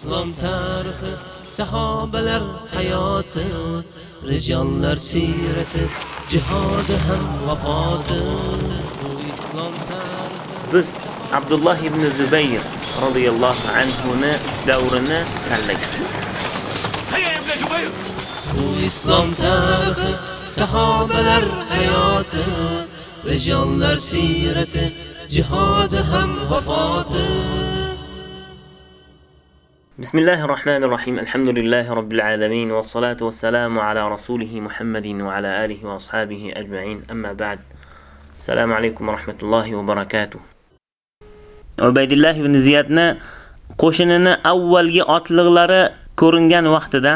islom tarixi sahobalar hayoti rijonlar siyrati jihodi ham vafoti. Bu islom tarixi Biz Abdullah ibn Zubayr radhiyallohu anhu ni davrini tanlagan. bu islom tarixi sahobalar hayoti rijonlar siyrati jihodi ham vafoti بسم الله الرحمن الرحيم الحمد لله رب العالمين والصلاة والسلام على رسوله محمد وعلى آله وأصحابه أجمعين أما بعد السلام عليكم ورحمة الله وبركاته عبيد الله بن زيادنا qo'shinini avvalgi otliqlari ko'ringan vaqtida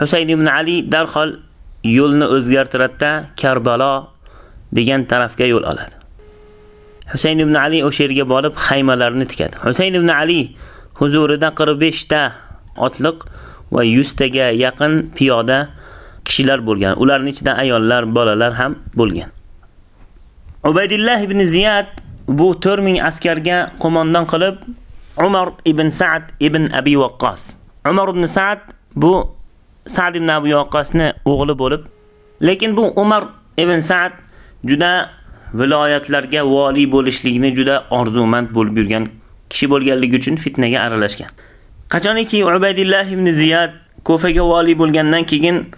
Husayn ibn Ali darhol yo'lni o'zgartiradi Karbalo degan tarafga yo'l oladi. Husayn ibn Ali o'sha yerga borib xaymalarni tikadi. Husayn ibn Ali huzurida 45 ta otliq va 100 taga yaqin piyoda kishilar bo'lgan. Ularning ichida ayollar, bolalar ham bo'lgan. Ubaydillah ibn Ziyad bu 4000 askarga qo'mondon qilib Umar ibn Sa'd ibn Abi Waqqas. Umar ibn Sa'd bu Sa'd ibn Abi Waqqasni o'g'li bo'lib, lekin bu Umar ibn Sa'd juda viloyatlarga vali bo'lishlikni juda orzumand bo'lib yurgan kishi bo'lganligi uchun fitnaga aralashgan. Qachoniki Ubaydillah ibn Ziyad Kufaga vali bo'lgandan keyin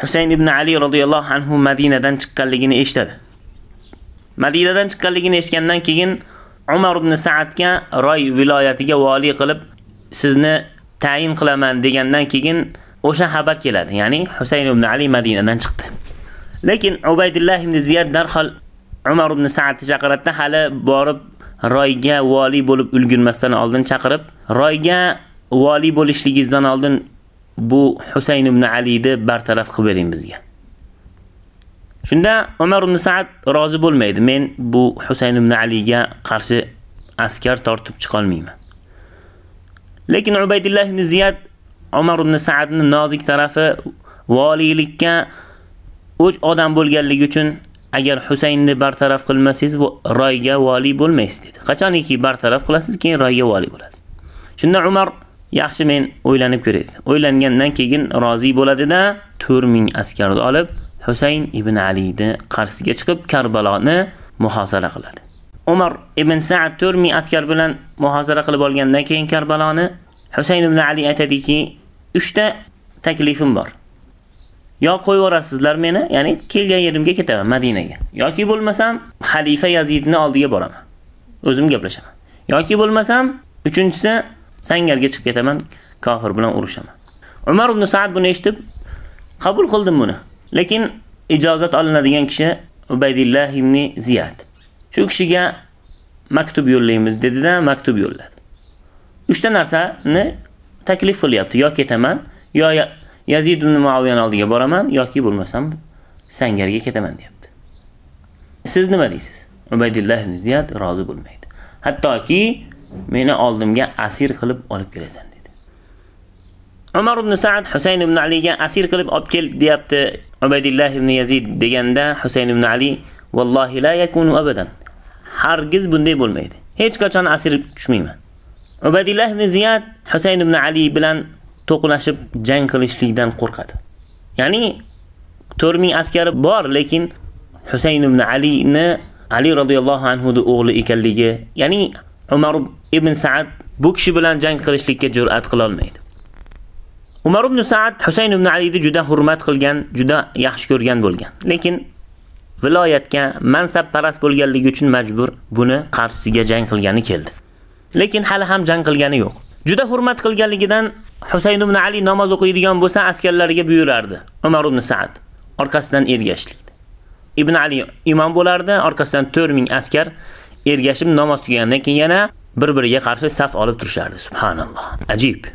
Husayn ibn Ali radhiyallohu anhu Madinadan chiqqanligini eshitadi. Madinadan chiqqanligini eshitgandan keyin Umar ibn Sa'dga Roy viloyatiga vali qilib sizni tayin qilaman degandan keyin o'sha xabar keladi. Ya'ni Husayn ibn Ali Madinadan chiqdi. Lekin Ubaydillah ibn Ziyad darhol Umar ibn Sa'dni chaqiratda hali borib Royga vali bo'lib ulgurmasdan oldin chaqirib, Royga vali bo'lishligingizdan oldin bu Husayn ibn Alini bartaraf qilib bering bizga. Shunda Umar ibn Sa'd rozi bo'lmaydi. Men bu Husayn ibn Aliga qarshi askar tortib chiqa olmayman. Lekin Ubaydillah ibn Ziyad Umar ibn Sa'dning nozik tarafi valilikka o'ch odam bo'lganligi uchun agar Husaynni bartaraf qilmasangiz, Royga vali bo'lmaysiz dedi. Qachoniki bartaraf qilasiz, keyin Royga vali bo'lasiz. Shunda Umar yaxshi men o'ylanib ko'ray. O'ylangandan keyin rozi bo'ladi-da 4000 askarni olib Husayn ibn Alini qarshisiga chiqib Karbaloni muhosara qiladi. Umar ibn Sa'd 4000 askar bilan muhosara qilib olgandan keyin Karbaloni Husayn ibn Ali aytadiki, 3 ta taklifim bor. Yo qo'yib yuborasizlar meni, ya'ni kelgan yerimga ketaman Madinaga. Yoki bo'lmasam xalifa Yazidni oldiga boraman. O'zim gaplashaman. Yoki bo'lmasam, uchinchisi sangarga chiqib ketaman, kofir bilan urushaman. Umar ibn Sa'd buni eshitib qabul qildim buni. Lekin ijozat olinadigan kishi Ubaydillah ibn Ziyad. Shu kishiga maktub yo'llaymiz dedida, maktub yo'lladi. 3 ta narsani taklif qilyapti. Yo ketaman, yo Yazid ibn Muaviyani oldiga boraman yoki bo'lmasam sangarga ketaman deyapti. Siz nima deysiz? Ubaydillah ibn Ziyad rozi bo'lmaydi. Hattoki meni oldimga asir qilib olib kelasan dedi. Umar ibn Sa'd Husayn ibn Aliga asir qilib olib kel deyapti. Ubaydillah ibn Yazid deganda Husayn ibn Ali vallohi la yakunu abadan. Hargiz bunday bo'lmaydi. Hech qachon asir tushmayman. Ubaydillah ibn Ziyad Husayn ibn Ali bilan to'qnashib jang qilishlikdan qo'rqadi. Ya'ni 4000 askari bor, lekin Husayn ibn Ali ni Ali radhiyallohu anhu ning o'g'li ekanligi, ya'ni Umar ibn Sa'd bu kishi bilan jang qilishlikka jur'at qila olmaydi. Umar ibn Sa'd Husayn ibn Alini juda hurmat qilgan, juda yaxshi ko'rgan bo'lgan. Lekin viloyatga mansab parast bo'lganligi uchun majbur buni qarshisiga jang qilgani keldi. Lekin hali ham jang qilgani yo'q. Juda hurmat qilganligidan Husayn ibn Ali namoz o'qiydigan bo'lsa, askarlariga buyurardi. Umar ibn Sa'd orqasidan ergashlikdi. Ibn Ali imom bo'lardi, orqasidan 4000 askar ergashib namoz tugagandan keyin yana bir-biriga qarshi saf olib turishardi. Subhanalloh. Ajib.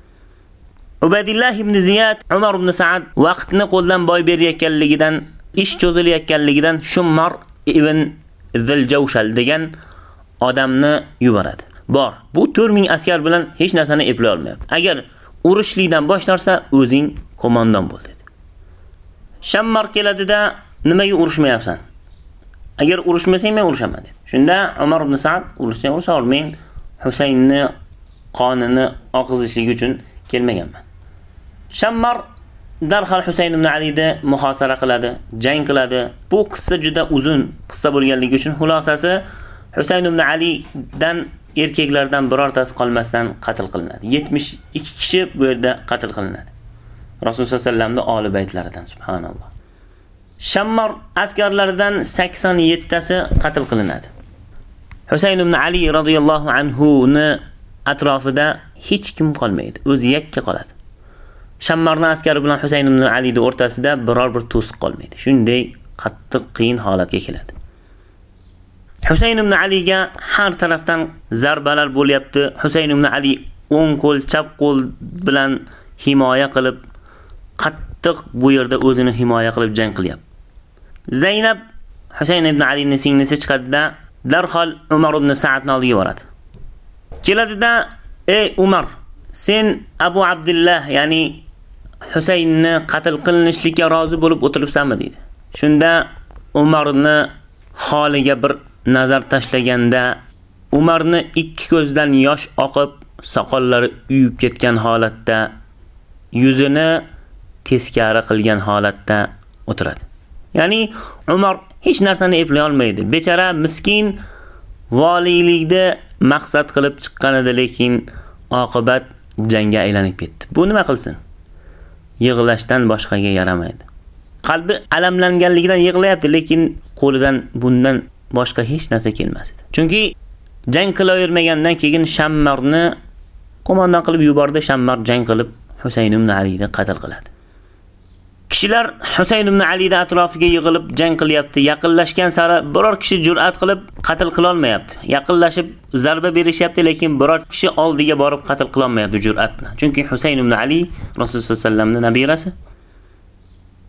Ubaydillah ibn Ziyad Umar ibn Sa'd vaqtni qo'ldan boy berayotganligidan, ish cho'zilayotganligidan Shummar ibn Ziljawshal degan odamni yuboradi. Bor. Bu 4000 askar bilan hech narsani eplay olmayapti. Agar urushlikdan boshlarsa, o'zing qo'mondon bo'l dedi. Shammar keladida nimaga urushmayapsan? Agar urushmasang men urushaman dedi. Shunda Umar ibn Sa'd urushsang urusha men Husaynni qonini oqizishligi uchun kelmaganman. Shammar darhol Husayn ibn Alini muhosara qiladi, jang qiladi. Bu qissa juda uzun qissa bo'lganligi uchun xulosasi Husayn ibn Alidan erkaklardan birortasi qolmasdan qatl qilinadi. 72 kishi bu yerda qatl qilinadi. Rasululloh sollallohu alayhi vasallamning oli baytlaridan subhanalloh. Shammar askarlaridan 87 tasi qatl qilinadi. Husayn ibn Ali radhiyallohu anhu ni atrofida hech kim qolmaydi. O'zi yakka qoladi. Shammarning askari bilan Husayn ibn Alining o'rtasida biror bir to'siq qolmaydi. Shunday qattiq qiyin holatga keladi. Husayn ibn Aliga har tarafdan zarbalar bo'lyapti. Husayn ibn Ali o'ng qo'l, chap qo'l bilan himoya qilib qattiq bu yerda o'zini himoya qilib jang qilyapti. Zaynab Husayn ibn Alining singlisi chiqadida darhol Umar ibn Sa'dni oldiga boradi. Keladida, "Ey Umar, sen Abu Abdullah, ya'ni Husaynni qatl qilinishlikka rozi bo'lib o'tiribsanmi?" dedi. Shunda Umarni holiga bir nazar tashlaganda Umarni ikki ko'zdan yosh oqib, soqollari uyib ketgan holatda yuzini teskari qilgan holatda o'tiradi. Ya'ni Umar hech narsani eplay olmaydi. Bechara miskin voliylikda maqsad qilib chiqqan edi, lekin oqibat jangga aylanib ketdi. Bu nima qilsin? Yig'lashdan boshqaga yaramaydi. Qalbi alamlanganligidan yig'layapti, lekin qo'lidan bundan boshqa hech narsa kelmas edi. Chunki jang qilavermagandan keyin Shammarni qo'mondan qilib yubordi. Shammar jang qilib Husayn ibn Alini qatl qiladi. Kishilar Husayn ibn Alining atrofiga yig'ilib jang qilyapti. Yaqinlashgan sari biror kishi jur'at qilib qatl qila olmayapti. Yaqinlashib zarba berishyapti, lekin biror kishi oldiga borib qatl qila olmayapti jur'at bilan. Chunki Husayn ibn Ali Rasululloh sollallohu alayhi vasallamning nabirasi.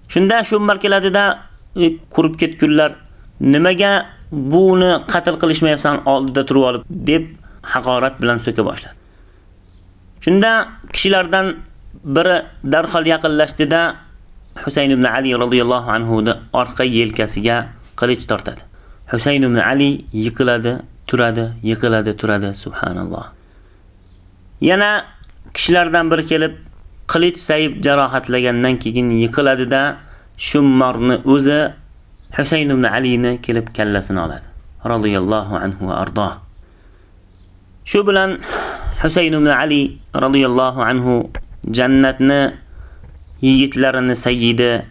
Shunda shu keladida e, qurib ketgunlar nimaga buni qatl qilishmayapsan oldida turib olib deb haqorat bilan so'ka boshladi. Shunda kishilardan biri darhol yaqinlashdida Husayn ibn Ali radhiyallohu anhu ni orqa yelkasiga qilich tortadi. Husayn ibn Ali yiqiladi, turadi, yiqiladi, turadi, subhanalloh. Yana kishilardan biri kelib qilich sayib jarohatlagandan keyin yiqiladi-da, Shummarni o'zi Husayn ibn Alini kelib kallasini oladi. Radiyallohu anhu va ardo. Shu bilan Husayn ibn Ali radiyallohu anhu jannatni yigitlarini sayyidi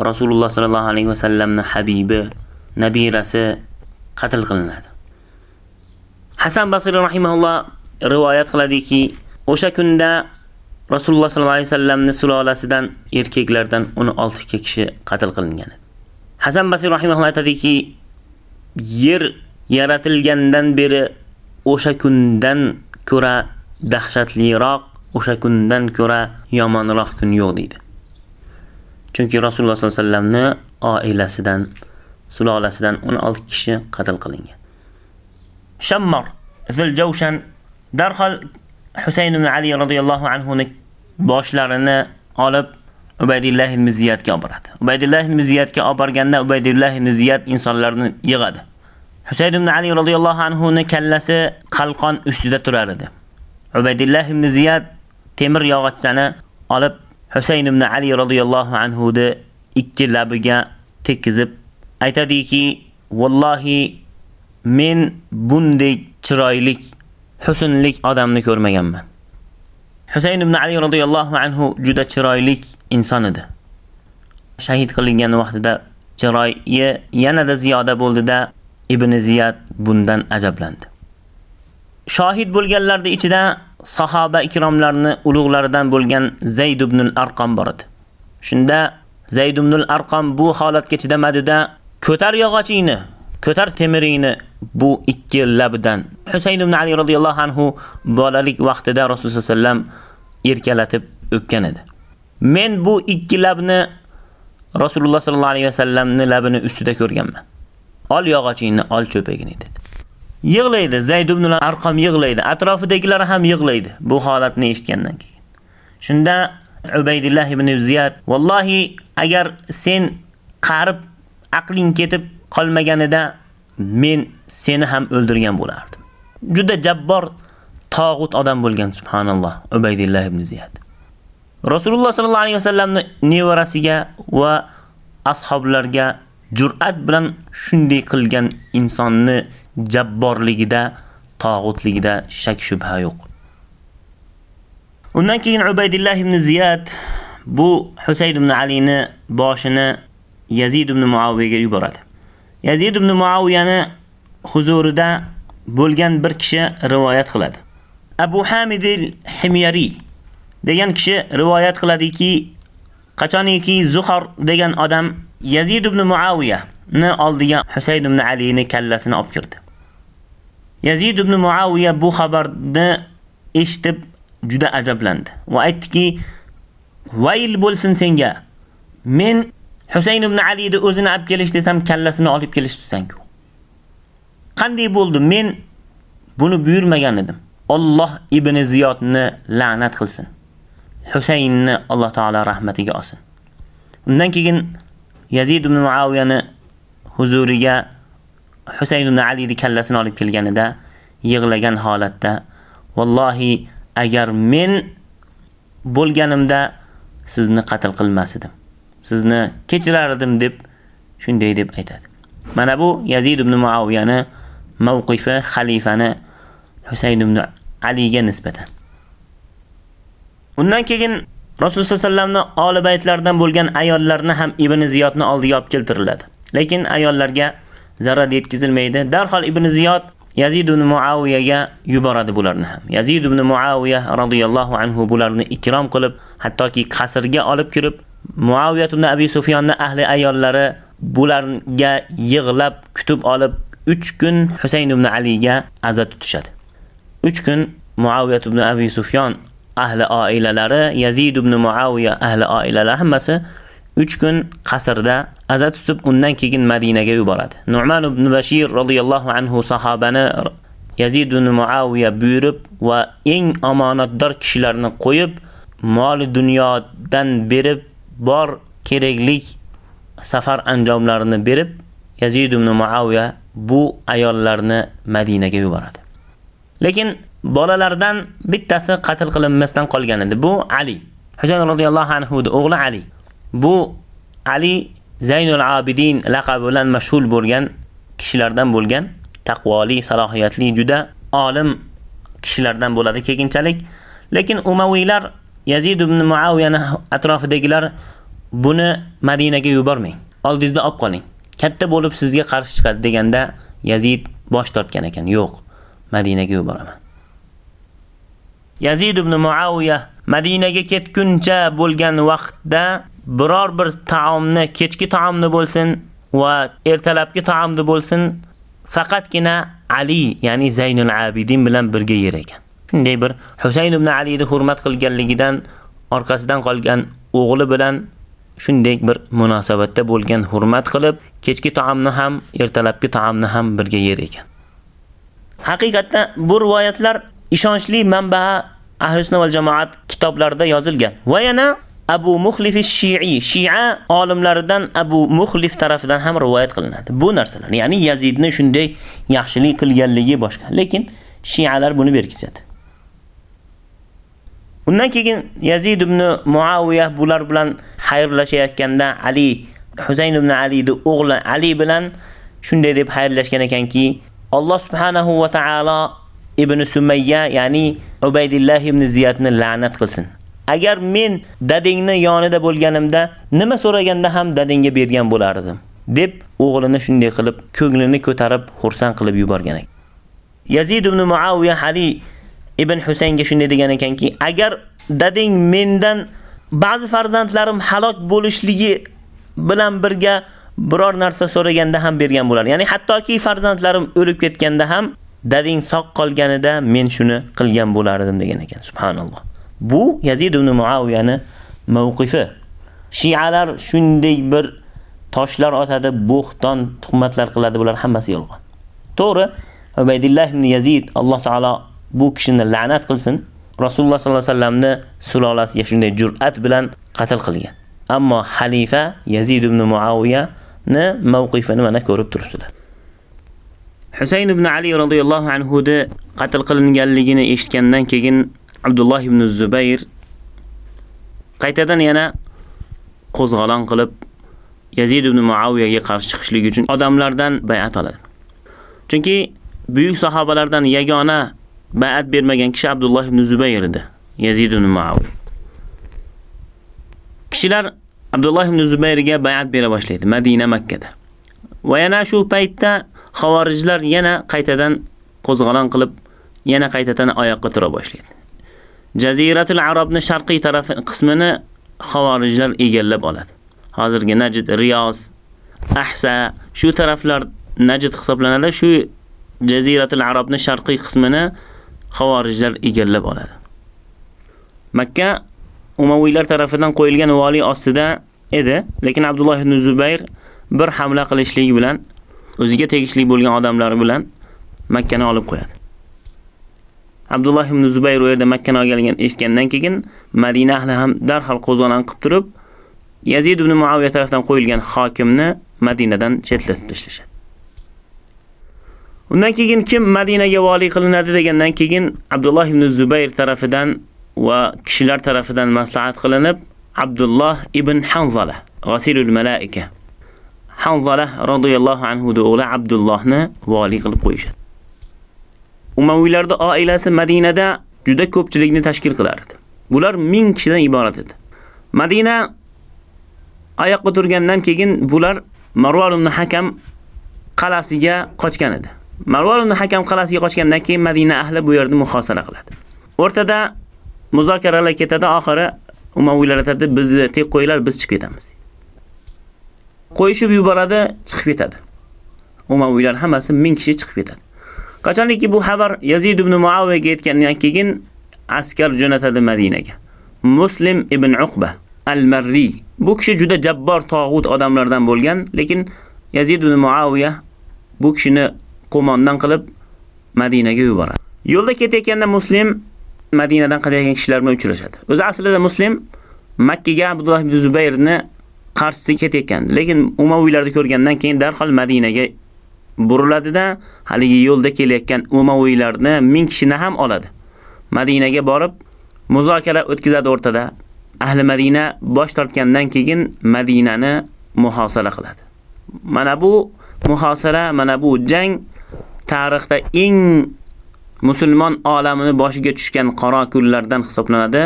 Rasululloh sallallohu alayhi va sallamni habibi, nabirasi qatl qilinadi. Hasan Basri rahimahulloh rivoyat qiladiki, o'sha kunda Rasululloh sallallohu alayhi vasallamning sulolasidan erkaklardan 16 kishi qatl qilingan edi. Hasan Basri rahimahulloh aytadiki, yer yaratilgandan beri o'sha kundan ko'ra dahshatliroq, o'sha kundan ko'ra yomonroq kun yo'q deydi. Chunki Rasululloh sollallohu alayhi vasallamni oilasidan, sulolasidan 16 kishi qatl qilingan. Shammar Zuljawshan darhol Husayn ibn Ali radhiyallohu anhu ning boshlarini olib Ubaydillah ibn Ziyadga oboradi. Ubaydillah ibn Ziyadga oborganda Ubaydillah ibn Ziyad insonlarni yig'adi. Husayd ibn Ali radhiyallohu anhu ning kallasi qalqon ustida turar edi. Ubaydillah ibn Ziyad temir yog'ochchani olib Husayn ibn Ali radhiyallohu anhu ni ikki labiga tekizib aytadiki, "Vallohi men bunday chiroylik, husnlik odamni ko'rmaganman." Husayn ibn Ali radhiyallohu anhu juda chiroyli inson edi. Shahid qilingan vaqtida chiroyi yanada ziyoda bo'ldida Ibn Ziyad bundan ajablandi. Shohid bo'lganlarda ichida sahoba ikromlarni ulug'laridan bo'lgan Zayd ibn al-Arqam bor edi. Shunda Zayd ibn al-Arqam bu holatga chidamadida ko'tar yog'ochingni, ko'tar temiringni bu ikki labidan Husayn ibn Ali radhiyallohu anhu bolalik vaqtida Rasululloh sallam erkalatib o'pgan edi. Men bu ikki labni Rasululloh sallallohu alayhi vasallamning labini ustida ko'rganman. Ol yog'ochingni, ol cho'pagini dedi. Yig'laydi, Zayd ibn Arqam yig'laydi, atrofidagilar ham yig'laydi bu holatni eshitgandan keyin. Shunda Ubaydillah ibn Ziyad, "Vallohi agar sen qarib aqling ketib qolmaganida men seni ham o'ldirgan bo'lardim." Juda jabbor tog'ut odam bo'lgan subhanalloh Ubaydillah ibn Ziyad. Rasululloh sallallohu alayhi vasallamni nevarasiga va ashoblarga jur'at bilan shunday qilgan insonni jabborligida, tog'utligida shak shubha yo'q. Undan keyin Ubaydillah ibn Ziyad bu Husayd ibn Alini boshini Yazid ibn Muaviyaga yuboradi. Yazid ibn Muaviyani huzurida bo'lgan bir kishi rivoyat qiladi. Abu Hamid al-Himyari degan kishi rivoyat qiladiki, qachoniki Zuhar degan odam Yazid ibn Muaviyani oldiga Husayn ibn Alini kallasini olib kirdi. Yazid ibn Muaviya bu xabarni eshitib juda ajablandi va aytdiki, "Vayl bo'lsin senga. Men Husayn ibn Alini o'zini olib kelish desam, kallasini olib kelish tusanku. Qanday bo'ldi? Men buni buyurmagan edim. Alloh ibn Ziyodni la'nat qilsin. Husaynni Alloh taolo rahmatiga olsin." Undan keyin Yazid ibn Muaviyani huzuriga Husayn ibn Alining kallasini olib kelganida yig'lagan holatda, "Vallohi agar men bo'lganimda sizni qatl qilmas edim. Sizni kechirardim" deb shunday deb aytadi. Mana bu Yazid ibn Muaviyani mavqifi xalifani Husayn ibn Aliga nisbatan. Undan keyin Rasululloh sollallohu alayhi vasallamning oli baytlardan bo'lgan ayollarni ham Ibn Ziyodni oldiga olib keltiriladi. Lekin ayollarga zarar yetkazilmaydi. Darhol Ibn Ziyod Yazid ibn Muaviyaga yuboradi bularni ham. Yazid ibn Muaviya radhiyallohu anhu bularni ikrom qilib, hattoki qasrga olib kirib, Muaviyat ibn Abi Sufyonning ahli ayollari bularga yig'lab kutib olib 3 kun Husayn ibn Aliga azat tutishadi. 3 kun Muaviyat ibn Abi Sufyon ahli oilalari, Yazid ibn Muaviya ahli oilalari hammasi 3 kun qasrda aza tutib undan keyin Madinaga yuboradi. Nu'man ibn Bashir radhiyallohu anhu sahobani Yazid ibn Muaviya buyurib va eng omonatdor kishilarni qo'yib, mol dunyodan berib, bor keraklik safar anjomlarini berib, Yazid ibn Muaviya bu ayollarni Madinaga yuboradi. Lekin bolalardan bittasi qatl qilinmasdan qolgan edi. Bu Ali. Husayn radhiyallohu anhu o'g'li Ali. Bu Ali Zaynul Abidin laqabi bilan mashhur bo'lgan kishilardan bo'lgan, taqvoli, salohiyatli, juda olim kishilardan bo'ladi keyinchalik. Lekin Umaviylar Yazid ibn Muaviyani atrofidagilar buni Madinaga yubormang. Oldingizda olib qoling. Katta bo'lib sizga qarshi chiqadi deganda Yazid bosh tortgan ekan. Yo'q, Madinaga yuboraman. Yazid ibn Muaviya Madinaga ketguncha bo'lgan vaqtda biror bir taomni, kechki taomni bo'lsin va ertalabki taomni bo'lsin, faqatgina Ali, ya'ni Zaynul Abidin bilan birga yer ekan. Shunday bir Husayn ibn Aliyni hurmat qilganligidan orqasidan qolgan o'g'li bilan shunday bir munosabatda bo'lgan hurmat qilib, kechki taomni ham, ertalabki taomni ham birga yer ekan. Haqiqatda bu rivoyatlar ishonchli manba Ahli sunna jamoat kitoblarida yozilgan. Va yana Abu Muhlif Shi'i, Shi'a olimlaridan Abu Muhlif tarafidan ham rivoyat qilinadi. Bu narsalar, ya'ni Yazidni shunday yaxshilik qilganligi boshqa, lekin Shi'alar buni berkitadi. Undan keyin Yazid ibn Muaviya bular bilan xayrlashayotganda Ali Husayn ibn Alining o'g'li Ali bilan shunday deb xayrlashgan ekanki, Alloh subhanahu va taolo Ibn Sumayya, ya'ni Ubaydillah ibn Ziyadni la'nat qilsin. Agar men dadingni yonida bo'lganimda nima so'raganda ham dadingga bergan bo'lardim, deb o'g'lini shunday qilib ko'nglini ko'tarib xursand qilib yuborgan ekan. Yazid ibn Muaviya Ali ibn Husaynga shunday degan ekanki, agar dading mendan ba'zi farzandlarim halok bo'lishligi bilan birga biror narsa so'raganda ham bergan bo'lar. Ya'ni hattoki farzandlarim o'lib ketganda ham dading sog' qolganida men shuni qilgan bo'lardim degan ekan. Subhanalloh. Bu Yazid ibn Muawiyani mavqifi. Shialar shunday bir toshlar otadi, bo'xton, tuhmatlar qiladi, bular hammasi yolg'on. To'g'ri, Ubaydillah ibn Yazid Alloh taolo bu kishini la'nat qilsin. Rasululloh sollallohu alayhi vasallamni sulolasiga shunday jur'at bilan qatl qilgan. Ammo xalifa Yazid ibn Muaviya ni mavqifini mana ko'rib turibsizlar. Husayn ibn Ali radhiyallohu anhu da qatl qilinganligini eshitgandan keyin Abdulloh ibn Zubayr qaytadan yana qo'zg'alon qilib Yazid ibn Muaviyaga qarshi chiqishlik uchun odamlardan bay'at oladi. Chunki buyuk sahobalardan yagona bay'at bermagan kishi Abdulloh ibn Zubayr edi. Yazid ibn Muaviy. Kishilar Abdulloh ibn Zubayrga bay'at bera boshlaydi Madina Makkada. Va yana shu paytda xavorijlar yana qaytadan qo'zg'alon qilib, yana qaytadan oyoqqa tura boshlaydi. Jaziratul Arabni sharqiy tarafi qismini xavorijlar egallab oladi. Hozirgi Najd, Riyos, Ahsa shu taraflar Najd hisoblanadi. Shu Jaziratul Arabni sharqiy qismini xavorijlar egallab oladi. Makka Umaviylar tarafidan qo'yilgan vali ostida edi, lekin Abdulloh ibn Zubayr bir hamla qilishlik bilan o'ziga tegishli bo'lgan odamlar bilan Makkani olib qo'yadi. Abdulloh ibn Zubayr u yerda Makkani olganligini eshitgandan keyin Madina ahli ham darhol qo'zg'olon qilib turib, Yazid ibn Muaviya tomonidan qo'yilgan hokimni Madinadan chetlatib tashlashadi. Undan keyin kim Madinaga vali qilinadi degandan keyin Abdulloh ibn Zubayr tarafidan va kishilar tarafidan maslahat qilinib, Abdulloh ibn Hanzala, Ghasilul Malaika Hanzala radhiyallohu anhu o'g'li Abdullohni vali qilib qo'yishadi. Umaviylarda oilasi Madinada juda ko'pchilikni tashkil qilardi. Bular 1000 kishidan iborat edi. Madina oyoqqa turgandan keyin bular Marwan ibn Hakam qalasiga qochgan edi. Marwan ibn Hakam qalasiga qochgandan keyin Madina ahli bu yerda muhosara qiladi. O'rtada muzokaralar ketadi, oxiri Umaviylar aytadi, bizni tek qo'ylar, biz chiqib ketamiz. Qo'yishib yuboradi, chiqib ketadi. Umaviylar hammasi 1000 kishi chiqib ketadi. Qachonki bu xabar Yazid ibn Muaviyaga yetgandan keyin askar jo'natadi Madinaga. Muslim ibn Uqba al-Marri bu kishi juda jabbor tog'ut odamlardan bo'lgan, lekin Yazid ibn Muaviya bu kishini qo'mondan qilib Madinaga yuboradi. Yo'lda ketayotganda Muslim Madinadan qaytayotgan kishilar bilan uchrashadi. O'zi aslida Muslim Makka ga Abdulloh ibn Zubayrni qarshisiga ketayotgan, lekin Umaviylarni ko'rgandan keyin darhol Madinaga buriladida haligi yo'lda kelayotgan Umaviylarni 1000 kishini ham oladi. Madinaga borib muzokara o'tkazadi o'rtada. Ahli Madina bosh tortgandan keyin Madinani muhosara qiladi. Mana bu muhosara, mana bu jang tarixda eng musulmon olamini boshiga tushgan qora kunlardan hisoblanadi.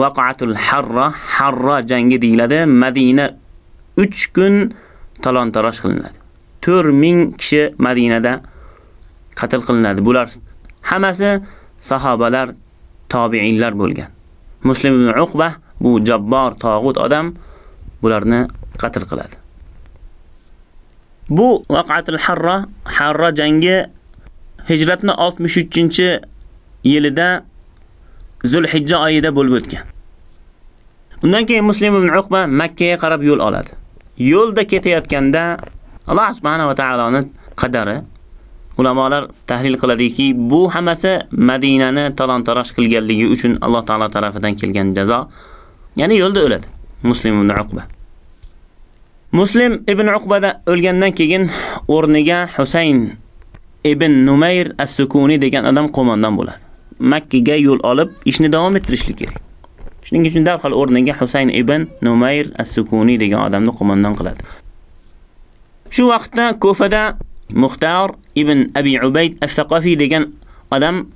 Waqatul Harra, Harra jangi deyiladi. Madina 3 kun talon-taroj qilinadi. 4000 kishi Madinada qatl qilinadi. Bular hammasi sahobalar, tobiinlar bo'lgan. Muslim ibn Uqba bu jabbor tog'ut odam bularni qatl qiladi. Bu Vaqatul Harra, Harra jangi Hijratni 63-yilida Zulhijja oyida bo'lib o'tgan. Undan keyin Muslim ibn Uqba Makka ga qarab yo'l oladi. Yo'lda ketayotganda Alloh subhanahu va taoloning qadari ulamolar tahlil qiladiki, bu hammasi Madinani talon-taroj qilganligi uchun Alloh taolo tomonidan kelgan jazo. Ya'ni yo'lda o'ladi Muslim ibn Uqba. Muslim ibn Uqbada o'lgandan keyin o'rniga Husayn ibn Numayr as-Sukuni degan odam qo'mondan bo'ladi. Makka ga yo'l olib, ishni davom ettirishlik kerak. Shuning uchun darhol o'rniga Husayn ibn Numayr as-Sukuni degan odamni qo'mondan qiladi. Shu vaqtda Kufada Muxtar ibn Abi Ubayd as-Saqafi degan odam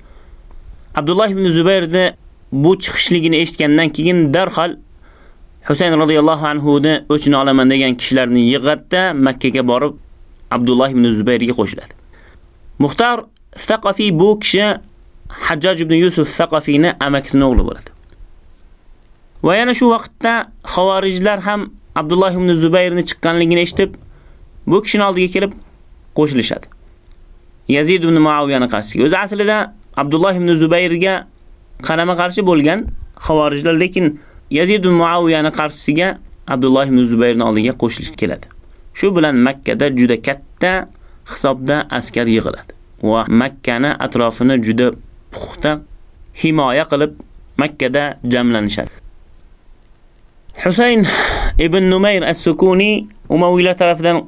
Abdullah ibn Zubayrni bu chiqishligini eshitgandan keyin darhol Husayn radhiyallohu anhu ni o'chini olaman degan kishilarni yig'atda Makka ga borib Abdulloh ibn Zubayrga qo'shiladi. Muxtar Saqafi bu kishi Hajjaj ibn Yusuf Saqafini amakisining o'g'li bo'ladi. Va yana shu vaqtda xavorijlar ham Abdulloh ibn Zubayrni chiqqanligini eshitib, bu kishining oldiga kelib qo'shilishadi. Yazid ibn Muawiyani qarshisiga. O'zi aslida Abdulloh ibn Zubayrga qarama qarshi bo'lgan xavorijlar, lekin Yazid ibn Muaviyani qarshisiga Abdulloh ibn Zubayrning oldiga qo'shilib keladi. Shu bilan Makkada juda katta hisobda askar yig'iladi va Makkani atrofini juda puxta himoya qilib Makkada jamlanishadi. Husayn ibn Numayr as-Sukuni Umaviylar tomonidan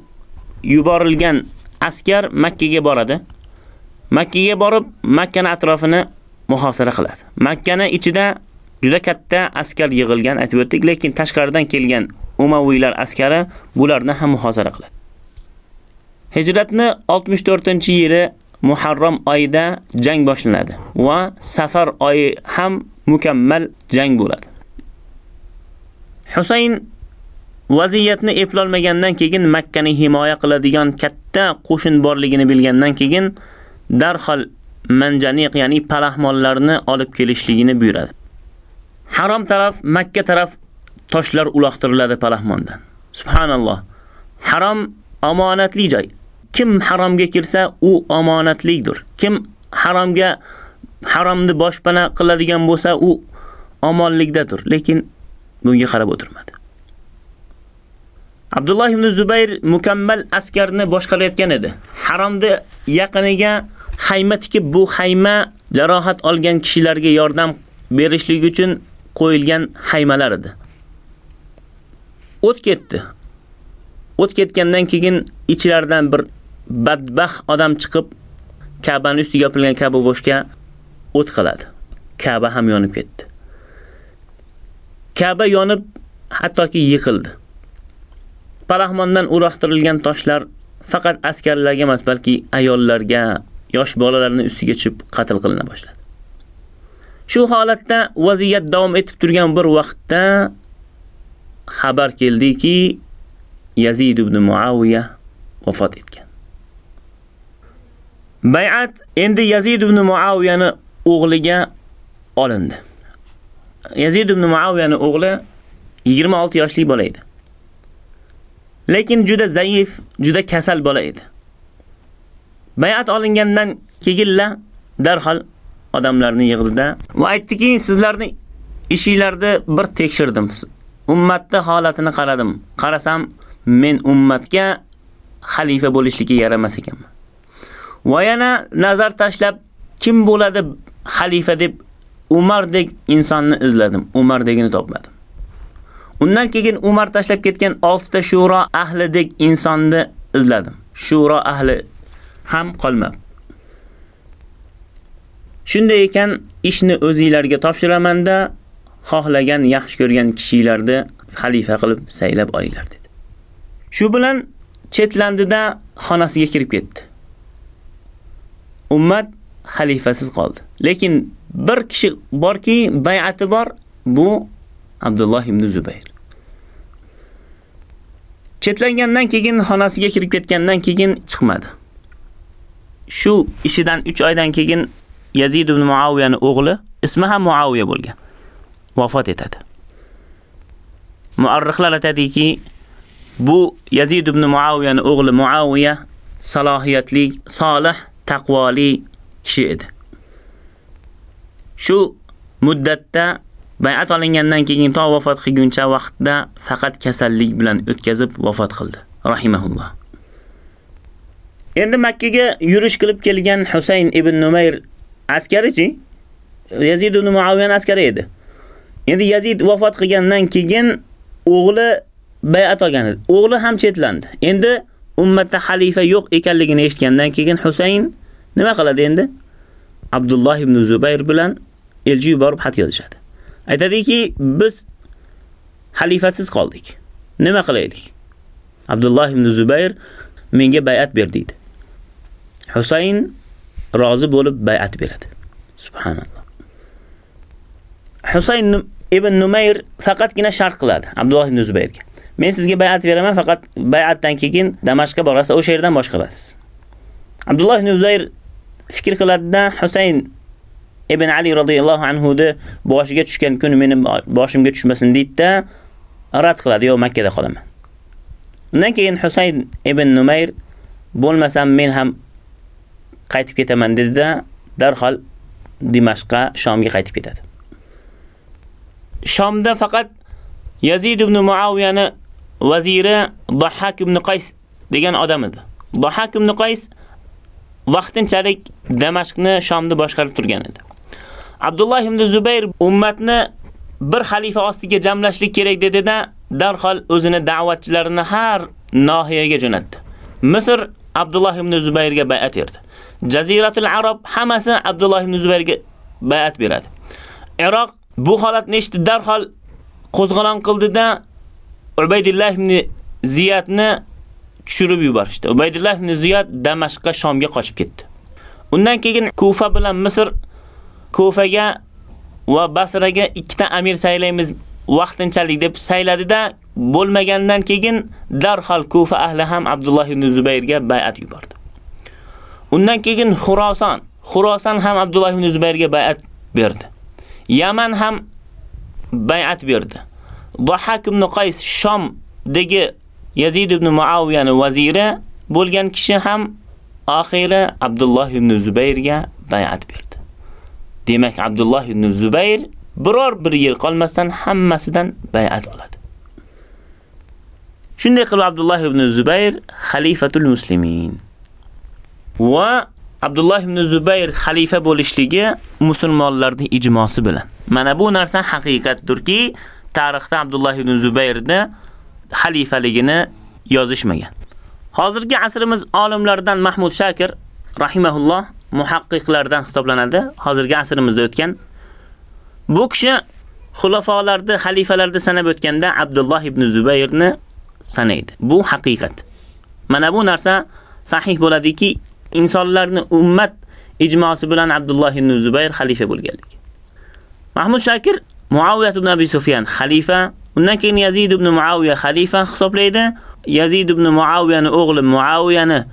yuborilgan askar Makkaga boradi. Makkaga borib, Makkani atrofini muhosara qiladi. Makkani ichida juda katta askar yig'ilgan aytib o'tdik, lekin tashqaridan kelgan Umaviylar askari bularni ham muhosara qiladi. Hijratni 64-yili Muharram oyida jang boshlanadi va Safar oyi ham mukammal jang bo'ladi. Husayn vaziyatni eplolmagandan keyin Makkani himoya qiladigan katta qo'shin borligini bilgandan keyin darhol manjaniq, ya'ni palahmonlarni olib kelishligini buyuradi. Harom taraf, Makka taraf toshlar uloqtiriladi palahmondan. Subhanalloh. Harom omonatli joy. Kim haromga kirsa, u omonatlidir. Kim haromga haromni boshpana qiladigan bo'lsa, u omonlikdadir. Lekin bunga qarab o'tirmadi. Abdulloh ibn Zubayr mukammal askarni boshqarayotgan edi. Haromda yaqiniga xayma tikib, bu xayma jarohat olgan kishilarga yordam berishlik uchun qo'yilgan haymalar edi. O't ketdi. O't ketgandan keyin ichlaridan bir badbaxt odam chiqib Ka'bani ustiga yopilgan Ka'ba boshga o't qiladi. Ka'ba ham yonib ketdi. Ka'ba yonib hattoki yiqildi. Palahmondan uloqtirilgan toshlar faqat askarlarga emas, balki ayollarga, yosh bolalarning ustiga tushib qatl qilina boshladi. Shu holatda vaziyat davom etib turgan bir vaqtda xabar keldiki, Yazid ibn Muawiya vafot etgan. Bay'at endi Yazid ibn Muawiyani o'g'liga olindi. Yazid ibn Muawiyani o'g'li 26 yoshli bola edi. Lekin juda zaif, juda kasal bola edi. Bay'at olingandan keyinla darhol odamlarni yig'dida va aytdiki, sizlarning ishingizlarda bir tekshirdim. Ummatning holatini qaradim. Qarasam, men ummatga xalifa bo'lishlikka yaramas ekanman. Va yana nazar tashlab kim bo'ladi xalifa deb Umardek insonni izladim. Umardegini topmadim. Undan keyin Umar tashlab ketgan 6 ta shura ahlidek insonni izladim. Shura ahli ham qolmadi. Shunday ekan, ishni o'zingizlarga topshiraman-da, xohlagan, yaxshi ko'rgan kishilarni xalifa qilib saylab olinglar dedi. Shu bilan chetlandida xonasiga kirib ketdi. Ummat xalifasiz qoldi. Lekin bir kishi borki, bay'ati bor, bu Abdulloh ibn Zubayr. Chetlangandan keyin xonasiga kirib ketgandan keyin chiqmadi. Shu ishidan 3 oydan keyin Yazid ibn Muaviyaning o'g'li, ismi ham Muaviya bo'lgan, vafot etadi. Muarrixlar aytadiki, bu Yazid ibn Muaviyaning o'g'li Muaviya salohiyatli, solih, taqvoli kishi edi. Shu muddatda bay'at olingandan keyin to vafot qilguncha vaqtda faqat kasallik bilan o'tkazib vafot qildi. Rahimahulloh. Endi Makka ga yurish qilib kelgan Husayn ibn Numayr askarichi Yazid ibn Muaviyan askari edi. Endi Yazid vafot qilgandan keyin o'g'li bay'at olgan edi. O'g'li ham chetlandi. Endi ummatda xalifa yo'q ekanligini eshitgandan keyin Husayn nima qiladi endi? Abdulloh ibn Zubayr bilan elchi yuborib xat yozishadi. Aytadiki, biz xalifasiz qoldik. Nima qilaylik? Abdulloh ibn Zubayr menga bay'at ber deydi. Husayn rozi bo'lib bay'at beradi. Subhanalloh. Husayn ibn Numayr faqatgina shart qiladi Abdulloh ibn Zubayrga. Men sizga bay'at beraman, faqat bay'atdan keyin Damashqqa borasiz, o'sha yerdan boshqarasiz. Abdulloh ibn Zubayr fikr qiladidan Husayn ibn Ali radhiyallohu anhu de boshiga tushgan kun meni boshimga tushmasin deydi-da, rad qiladi, yo'q Makka da qolaman. Undan keyin Husayn ibn Numayr bo'lmasam men ham qaytib ketaman dedi-da, darhol Dimashqqa, Shomga qaytib ketadi. Shomda faqat Yazid ibn Muawiyani vaziri Dahhak ibn Qays degan odam edi. Dahhak ibn Qays vaqtinchalik Damashqni Shomni boshqarib turgan edi. Abdullah ibn Zubayr ummatni bir xalifa ostiga jamlashlik kerak dedi-da, darhol o'zini da'vatchilarini har nohiyaga jo'natdi. Misr Abdulloh ibn Zubayrga bay'at berdi. Jaziratul Arab hammasi Abdulloh ibn Zubayrga bay'at beradi. Iroq bu holatni eshitdi, darhol qo'zg'alon qildida Ubaydillah ibn Ziyadni tushirib yuborishdi. Ubaydillah ibn Ziyad Damashqqa Shomga qochib ketdi. Undan keyin Kufa bilan Misr Kufaga va Basraga ikkita amir saylaymiz vaqtinchalik deb sayladida bo'lmagandan keyin darhol Kufa ahli ham Abdulloh ibn Zubayrga bay'at yubordi. Undan keyin Xuroson, Xuroson ham Abdulloh ibn Zubayrga bay'at berdi. Yaman ham bay'at berdi. Dhahak ibn Qays Shomdagi Yazid ibn Muaviyaning vaziri bo'lgan kishi ham oxiri Abdulloh ibn Zubayrga bay'at berdi. Demak, Abdulloh ibn Zubayr biror bir yil qolmasdan hammasidan bay'at oladi. Shunday qilib Abdulloh ibn Zubayr xalifatul muslimin. Va Abdulloh ibn Zubayr xalifa bo'lishligi musulmonlarning ijmosi bilan. Mana bu narsa haqiqatdirki, tarixda Abdulloh ibn Zubayrni xalifaligini yozishmagan. Hozirgi asrimiz olimlaridan Mahmud Shakir rahimahulloh muhaqqiqlardan hisoblanadi. Hozirgi asrimizda o'tgan bu kishi xulafolarni, xalifalarni sanab o'tganda Abdulloh ibn Zubayrni sanaydi. Bu haqiqat. Mana bu narsa sahih bo'ladiki, insonlarni ummat ijmosi bilan Abdulloh ibn Zubayr xalifa bo'lganlik. Mahmud Shakir Muaviyah ibn Abi Sufyan xalifa, undan keyin Yazid ibn Muawiya xalifa hisoblaydi. Yazid ibn Muaviyani o'g'li Muawiyani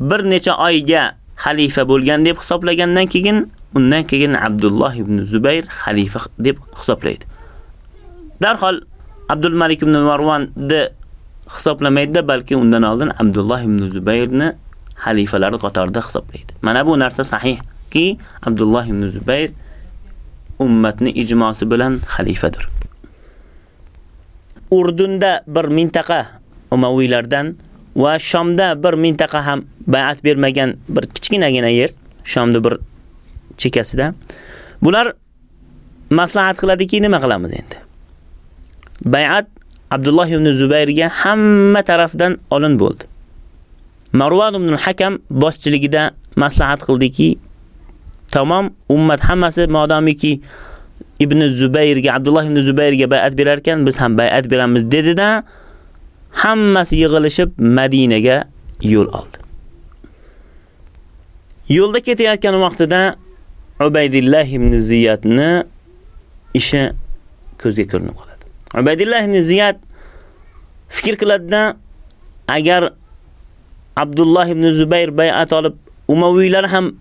bir necha oyga xalifa bo'lgan deb hisoblagandan keyin undan keyin Abdulloh ibn Zubayr xalifa deb hisoblaydi. Darhol Abdul Malik ibn Marvonni hisoblamaydi, balki undan oldin Abdulloh ibn Zubayrni xalifalari qatorida hisoblaydi. Mana bu narsa sahihki, Abdulloh ibn Zubayr ummatni ijmosi bilan xalifadir. Urdunda bir mintaqa Umaviylardan va Shomda bir mintaqa ham bay'at bermagan bir kichkinagina yer, Shomda bir chekasida. Bular maslahat qiladiki, nima qilamiz endi? Bay'at Abdulloh ibn Zubayrga hamma tarafdan olin bo'ldi. Marwan ibn Hakam boshchiligida maslahat qildiki, tamom ummat hammasi modamiki Ibn Zubayrga, Abdulloh ibn Zubayrga bay'at berar ekan, biz ham bay'at beramiz dedida, hammasi yig'ilishib Madinaga yo'l oldi. Yo'lda ketayotgan vaqtida Ubaydillah ibn Ziyadni ishi ko'zga ko'rinib qoldi. Ubaydillah ibn Ziyad fikr qiladidan agar Abdullah ibn Zubayr bay'at olib, Umaviylar ham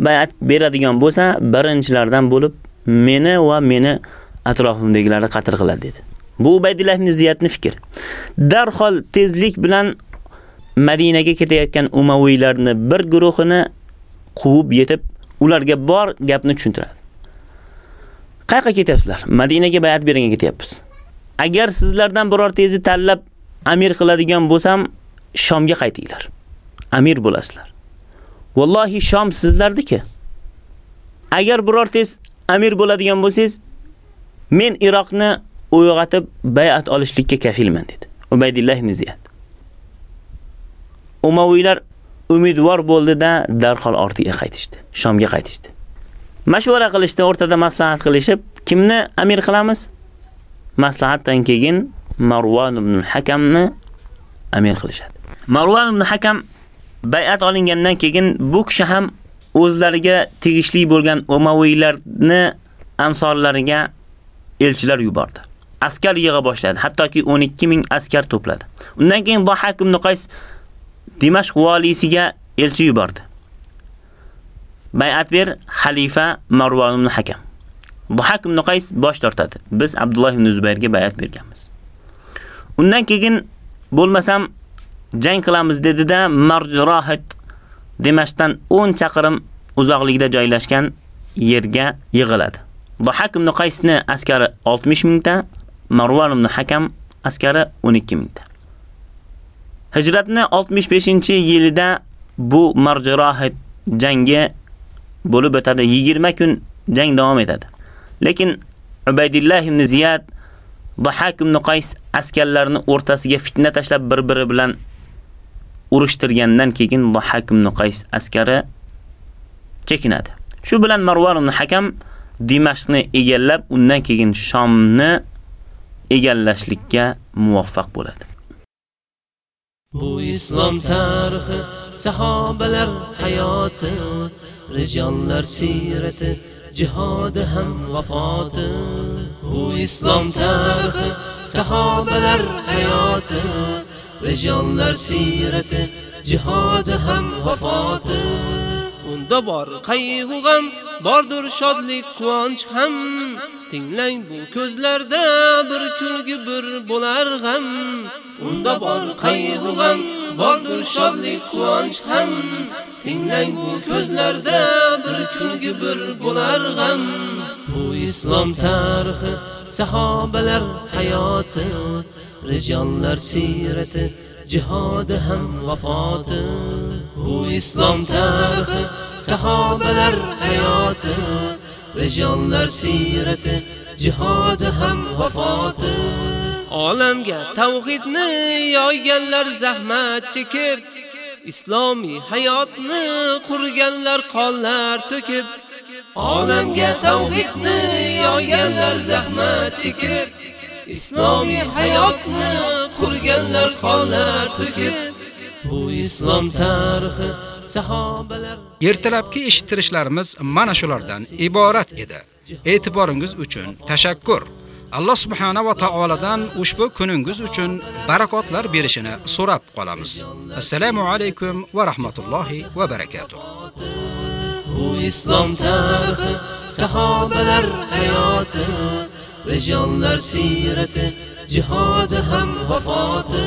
bay'at beradigan bo'lsa, birinchilardan bo'lib meni va meni atrofimdagilarni qatl qiladi dedi. Bu Ubaydillah ibn Ziyadning fikri. Darhol tezlik bilan Madinaga ketayotgan Umaviylarni bir guruhini quvib yetib, ularga bor gapni tushuntiradi. Qayerga ketyapsizlar? Madinaga bay'at berishga ketyapmiz. Agar sizlardan birortangizni tanlab amir qiladigan bo'lsam, Shomga qaytinglar. Amir bo'lasizlar. Vallohi Shom sizlardiki. Agar birortangiz amir bo'ladigan bo'lsangiz, men Iroqni uyg'otib bay'at olishlikka kafilman dedi. Ubaydillah ibn Ziyad. Umaviylar umidvor bo'ldi-da, darhol ortiga qaytishdi. Shomga qaytishdi. Mashvara qilishdi, o'rtada maslahat qilishib, kimni amir qilamiz? Maslahatdan keyin Marwan ibn Hakamni amir qilishadi. Marwan ibn Hakam bay'at olingandan keyin bu kishi ham o'zlariga tegishli bo'lgan Umaviylarni ansorlariga elchilar yubordi. Askar yig'a boshladi. Hattoki 12 ming askar to'pladi. Undan keyin Dahak ibn Qays Dimashq valisiga elchi yubordi. Bay'at ber xalifa Marwan ibn Hakam. Bu ibn Qays bosh tortadi. Biz Abdulloh ibn Zubayrga bay'at berganmiz. Undan keyin bo'lmasam jang qilamiz dedida Marjurohit Marjrohit Dimashqdan 10 chaqirim uzoqlikda joylashgan yerga yig'iladi. Bu ibn Qaysni askari 60 mingta, Marwan ibn Hakam askari 12 mingta. Hijratni 65-yilida bu Marjrohit jangi bo'lib o'tadi. 20 kun jang davom etadi. Lekin Ubaydillah ibn Ziyad Dahak ibn Qays askarlarini o'rtasiga fitna tashlab bir-biri bilan urushtirgandan keyin Dhahak ibn Qays askari chekinadi. Shu bilan Marwan ibn Hakam Dimashqni egallab, undan keyin Shomni egallashlikka muvaffaq bo'ladi. Bu islom tarixi, sahobalar hayoti, rijollar siyrati jihodi ham vafoti. Bu islom tarixi, sahobalar hayoti, rijollar siyrati jihodi ham vafoti. Unda bor qayg'u ham, bordir shodlik, quvonch ham. Tinglang bu ko'zlarda bir kulgi bir bo'lar g'am. Unda bor qayg'u ham, bordir shodlik, quvonch ham. Tinglang bu ko'zlarda bir kulgi bir bo'lar g'am. Bu islom tarixi, sahobalar hayoti, rijollar sirati, jihodi ham vafoti. Bu islom tarixi, sahobalar hayoti, Rejonlar sirati, jihodi ham vafoti. Olamga tavhidni yoyganlar zahmat chekib, islomiy hayotni qurganlar qonlar to'kib, olamga tavhidni yoyganlar zahmat chekib, islomiy hayotni qurganlar qonlar to'kib, bu islom tarixi sahobalar Ertalabki eshittirishlarimiz mana shulardan iborat edi. E'tiboringiz uchun tashakkur. Alloh subhanahu va taoladan ushbu kuningiz uchun barakotlar berishini so'rab qolamiz. Assalomu alaykum va rahmatullohi va barakotuh. Bu islom tarixi, sahobalar hayoti, rijollar sirati, jihodi ham vafoti.